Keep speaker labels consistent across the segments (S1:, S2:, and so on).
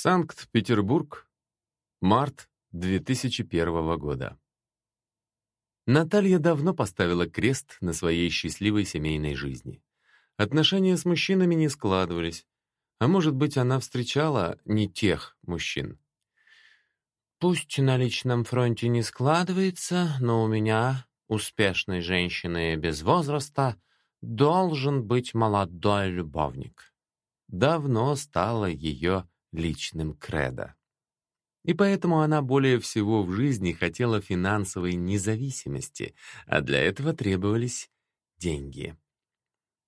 S1: Санкт-Петербург, март 2001 года. Наталья давно поставила крест на своей счастливой семейной жизни. Отношения с мужчинами не складывались, а может быть, она встречала не тех мужчин.
S2: «Пусть на личном фронте не складывается, но у меня, успешной женщины без возраста, должен быть молодой любовник».
S1: Давно стало ее личным кредо. И поэтому она более всего в жизни хотела финансовой независимости, а для этого требовались деньги.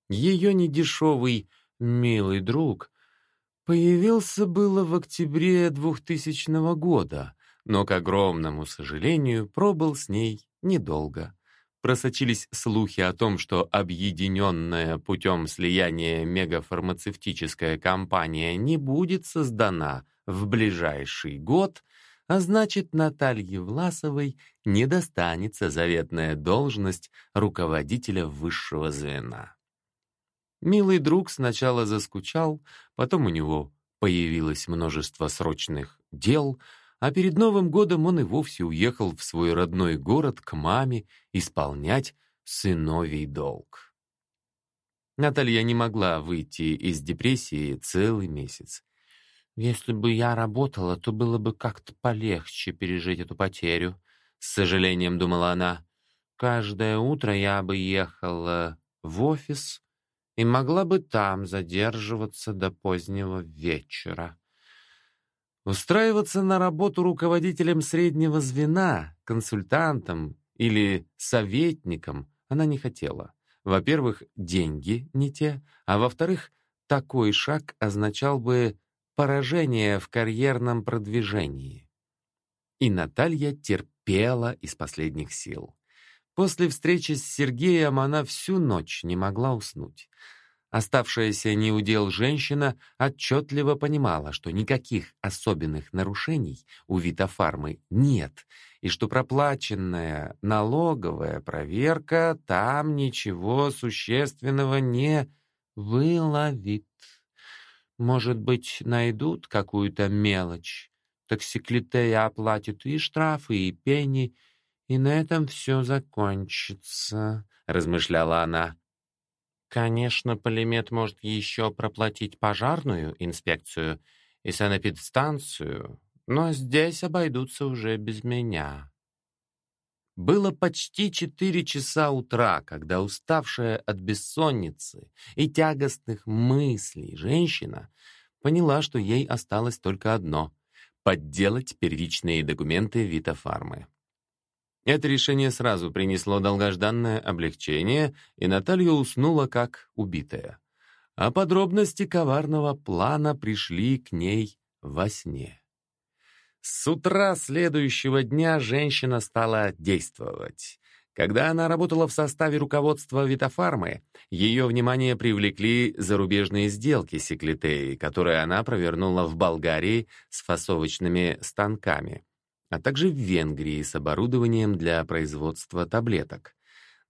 S1: Ее недешевый «милый друг» появился было в октябре 2000 года, но, к огромному сожалению, пробыл с ней недолго просочились слухи о том, что объединенная путем слияния мегафармацевтическая компания не будет создана в ближайший год, а значит, Наталье Власовой не достанется заветная должность руководителя высшего звена. Милый друг сначала заскучал, потом у него появилось множество срочных дел — а перед Новым годом он и вовсе уехал в свой родной город к маме исполнять сыновий долг. Наталья не могла выйти из депрессии целый месяц.
S2: «Если бы я работала, то было бы как-то полегче пережить эту потерю», — с сожалением думала она. «Каждое утро я бы ехала в офис и могла бы там задерживаться до позднего вечера».
S1: Устраиваться на работу руководителем среднего звена, консультантом или советником она не хотела. Во-первых, деньги не те, а во-вторых, такой шаг означал бы поражение в карьерном продвижении. И Наталья терпела из последних сил. После встречи с Сергеем она всю ночь не могла уснуть. Оставшаяся неудел женщина отчетливо понимала, что никаких особенных нарушений у Витофармы нет, и что проплаченная налоговая проверка там ничего существенного не выловит. Может быть, найдут какую-то мелочь. Токсиклитея оплатит и штрафы, и пени, и на этом все закончится, размышляла она. Конечно, Полимет может еще проплатить пожарную инспекцию и санэпидстанцию, но здесь обойдутся уже без меня. Было почти четыре часа утра, когда уставшая от бессонницы и тягостных мыслей женщина поняла, что ей осталось только одно — подделать первичные документы Витофармы. Это решение сразу принесло долгожданное облегчение, и Наталья уснула как убитая. А подробности коварного плана пришли к ней во сне. С утра следующего дня женщина стала действовать. Когда она работала в составе руководства Витофармы, ее внимание привлекли зарубежные сделки Секлитеи, которые она провернула в Болгарии с фасовочными станками а также в Венгрии с оборудованием для производства таблеток.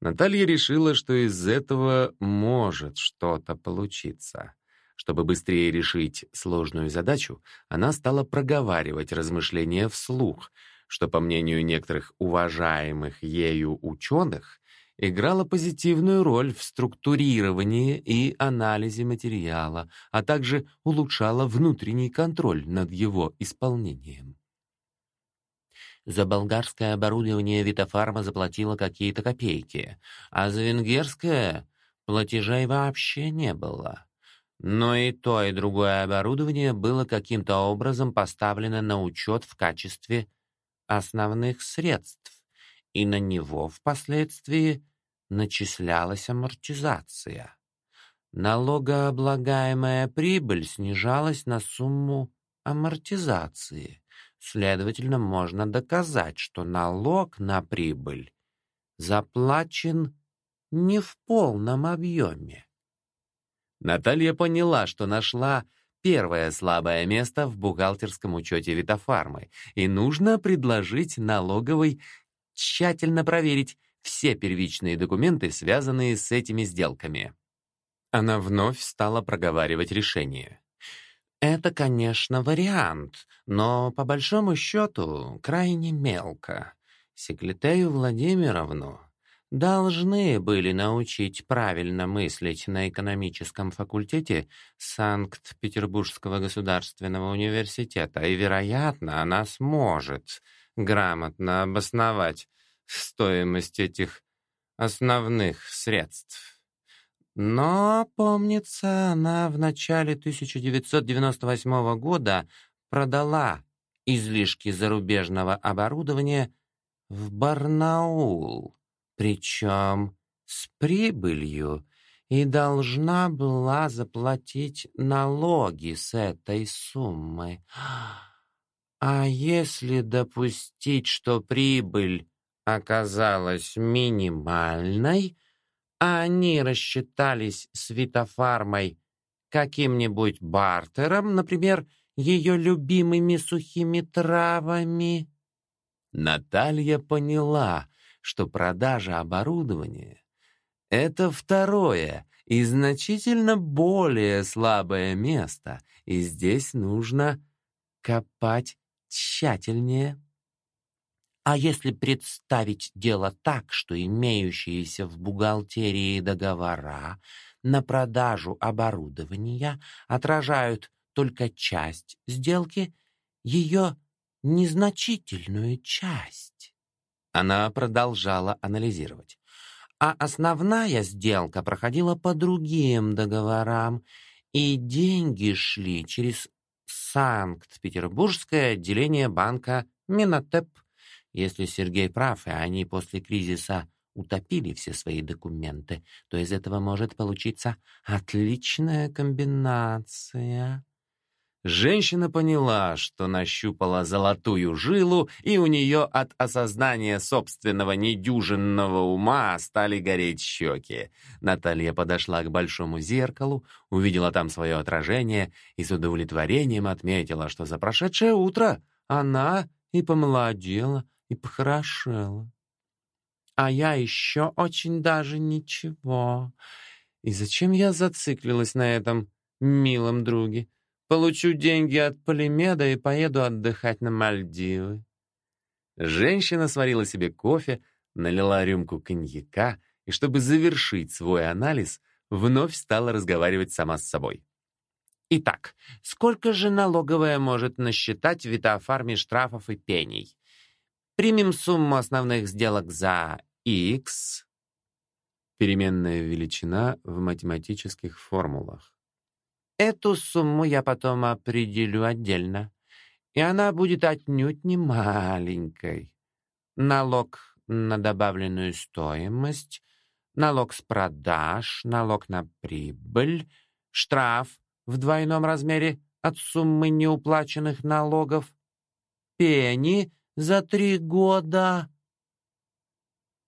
S1: Наталья решила, что из этого может что-то получиться. Чтобы быстрее решить сложную задачу, она стала проговаривать размышления вслух, что, по мнению некоторых уважаемых ею ученых, играла позитивную роль в структурировании и анализе материала, а также улучшала внутренний контроль над его исполнением.
S2: За болгарское оборудование Витофарма заплатила какие-то копейки, а за венгерское платежей вообще не было. Но и то, и другое оборудование было каким-то образом поставлено на учет в качестве основных средств, и на него впоследствии начислялась амортизация. Налогооблагаемая прибыль снижалась на сумму амортизации. Следовательно, можно доказать, что налог на прибыль заплачен не в полном объеме. Наталья поняла, что нашла первое слабое место в бухгалтерском учете Витофармы, и нужно предложить налоговой тщательно проверить все первичные документы, связанные с этими сделками. Она вновь стала проговаривать решение. Это, конечно, вариант, но по большому счету крайне мелко. Секлитею Владимировну должны были научить правильно мыслить на экономическом факультете Санкт-Петербургского государственного университета, и, вероятно, она сможет грамотно обосновать стоимость этих основных средств. Но, помнится, она в начале 1998 года продала излишки зарубежного оборудования в Барнаул, причем с прибылью, и должна была заплатить налоги с этой суммы. А если допустить, что прибыль оказалась минимальной, а они рассчитались Витофармой каким-нибудь бартером, например, ее любимыми сухими травами.
S1: Наталья поняла, что продажа оборудования — это второе и значительно более слабое место, и здесь нужно копать тщательнее.
S2: А если представить дело так, что имеющиеся в бухгалтерии договора на продажу оборудования отражают только часть сделки, ее незначительную часть. Она продолжала анализировать. А основная сделка проходила по другим договорам, и деньги шли через Санкт-Петербургское отделение банка Минотеп. Если Сергей прав, и они после кризиса утопили все свои документы, то из этого может получиться отличная комбинация.
S1: Женщина поняла, что нащупала золотую жилу, и у нее от осознания собственного недюжинного ума стали гореть щеки. Наталья подошла к большому зеркалу, увидела там свое отражение и с удовлетворением отметила, что за прошедшее утро она и помолодела, и похорошела. А я еще очень даже ничего. И зачем я зациклилась на этом милом друге? Получу деньги от Полимеда и поеду отдыхать на Мальдивы. Женщина сварила себе кофе, налила рюмку коньяка и, чтобы завершить свой анализ, вновь стала разговаривать сама с собой.
S2: Итак, сколько же налоговая может насчитать в Витофарме штрафов и пений? Примем сумму основных сделок за X.
S1: Переменная величина в математических формулах.
S2: Эту сумму я потом определю отдельно, и она будет отнюдь не маленькой. Налог на добавленную стоимость, налог с продаж, налог на прибыль, штраф в двойном размере от суммы неуплаченных налогов, пени за три года.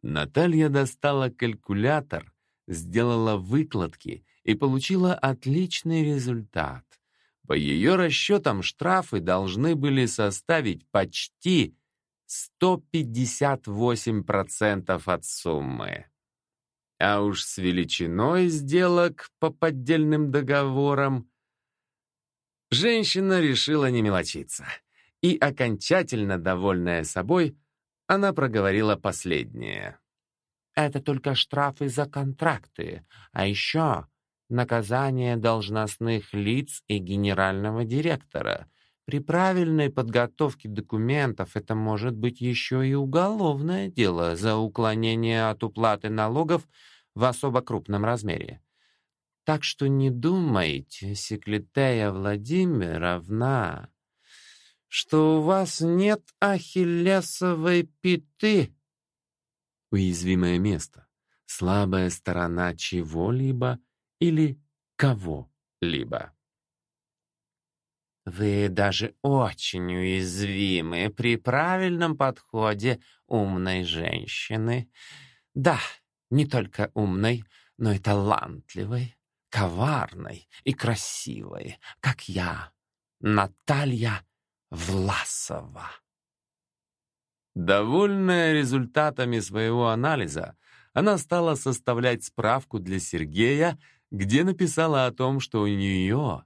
S1: Наталья достала калькулятор, сделала выкладки и получила отличный результат. По ее расчетам, штрафы должны были составить почти 158% от суммы. А уж с величиной сделок по поддельным договорам женщина решила не мелочиться — и, окончательно довольная собой, она проговорила последнее.
S2: «Это только штрафы за контракты, а еще наказание должностных лиц и генерального директора. При правильной подготовке документов это может быть еще и уголовное дело за уклонение от уплаты налогов в особо крупном размере. Так что не думайте, Секлитея Владимировна, что у вас нет ахиллесовой пяты.
S1: Уязвимое место, слабая сторона чего-либо или кого-либо.
S2: Вы даже очень уязвимы при правильном подходе умной женщины. Да, не только умной, но и талантливой, коварной и красивой, как я, Наталья Власова.
S1: Довольная результатами своего анализа, она стала составлять справку для Сергея, где написала о том, что у нее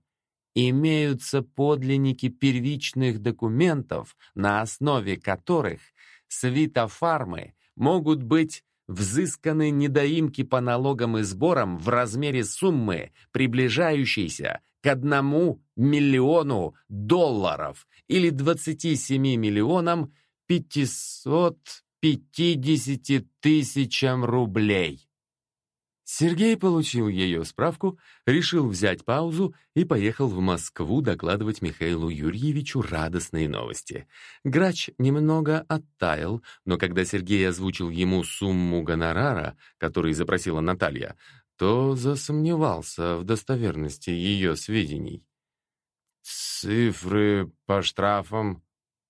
S1: имеются подлинники первичных документов, на основе которых свитофармы могут быть взысканы недоимки по налогам и сборам в размере суммы, приближающейся к одному миллиону долларов или 27 миллионам 550 тысячам рублей. Сергей получил ее справку, решил взять паузу и поехал в Москву докладывать Михаилу Юрьевичу радостные новости. Грач немного оттаял, но когда Сергей озвучил ему сумму гонорара, который запросила Наталья, то засомневался в достоверности ее сведений. «Цифры по штрафам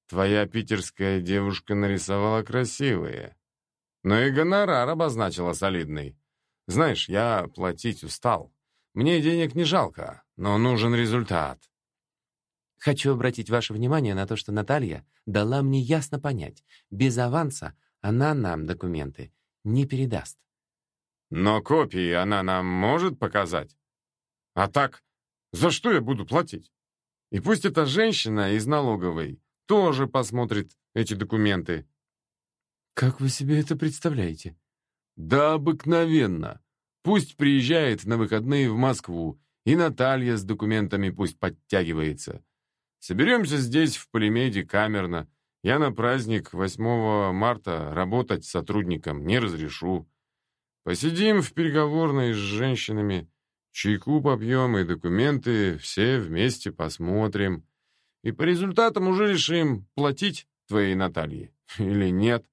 S1: твоя питерская девушка нарисовала красивые, но и гонорар обозначила солидный». Знаешь, я платить устал. Мне денег не жалко, но нужен результат.
S2: Хочу обратить ваше внимание на то, что Наталья дала мне ясно понять, без аванса она нам документы не передаст.
S1: Но копии она нам может показать? А так, за что я буду платить? И пусть эта женщина из налоговой тоже посмотрит эти документы. Как вы себе это представляете? Да обыкновенно. Пусть приезжает на выходные в Москву, и Наталья с документами пусть подтягивается. Соберемся здесь, в Полимеде, камерно. Я на праздник 8 марта работать сотрудникам не разрешу. Посидим в переговорной с женщинами, чайку попьем и документы все вместе посмотрим. И по результатам уже решим, платить твоей Наталье или нет.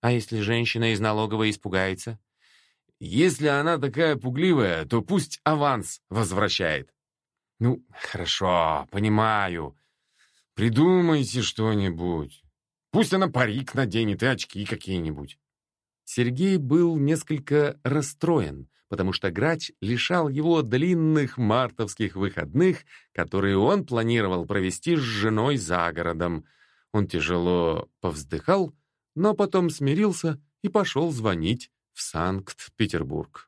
S2: А если женщина из налоговой испугается?
S1: Если она такая пугливая, то пусть аванс возвращает. Ну, хорошо, понимаю. Придумайте что-нибудь. Пусть она парик наденет и очки какие-нибудь. Сергей был несколько расстроен, потому что грач лишал его длинных мартовских выходных, которые он планировал провести с женой за городом. Он тяжело повздыхал но потом смирился и пошел звонить в Санкт-Петербург.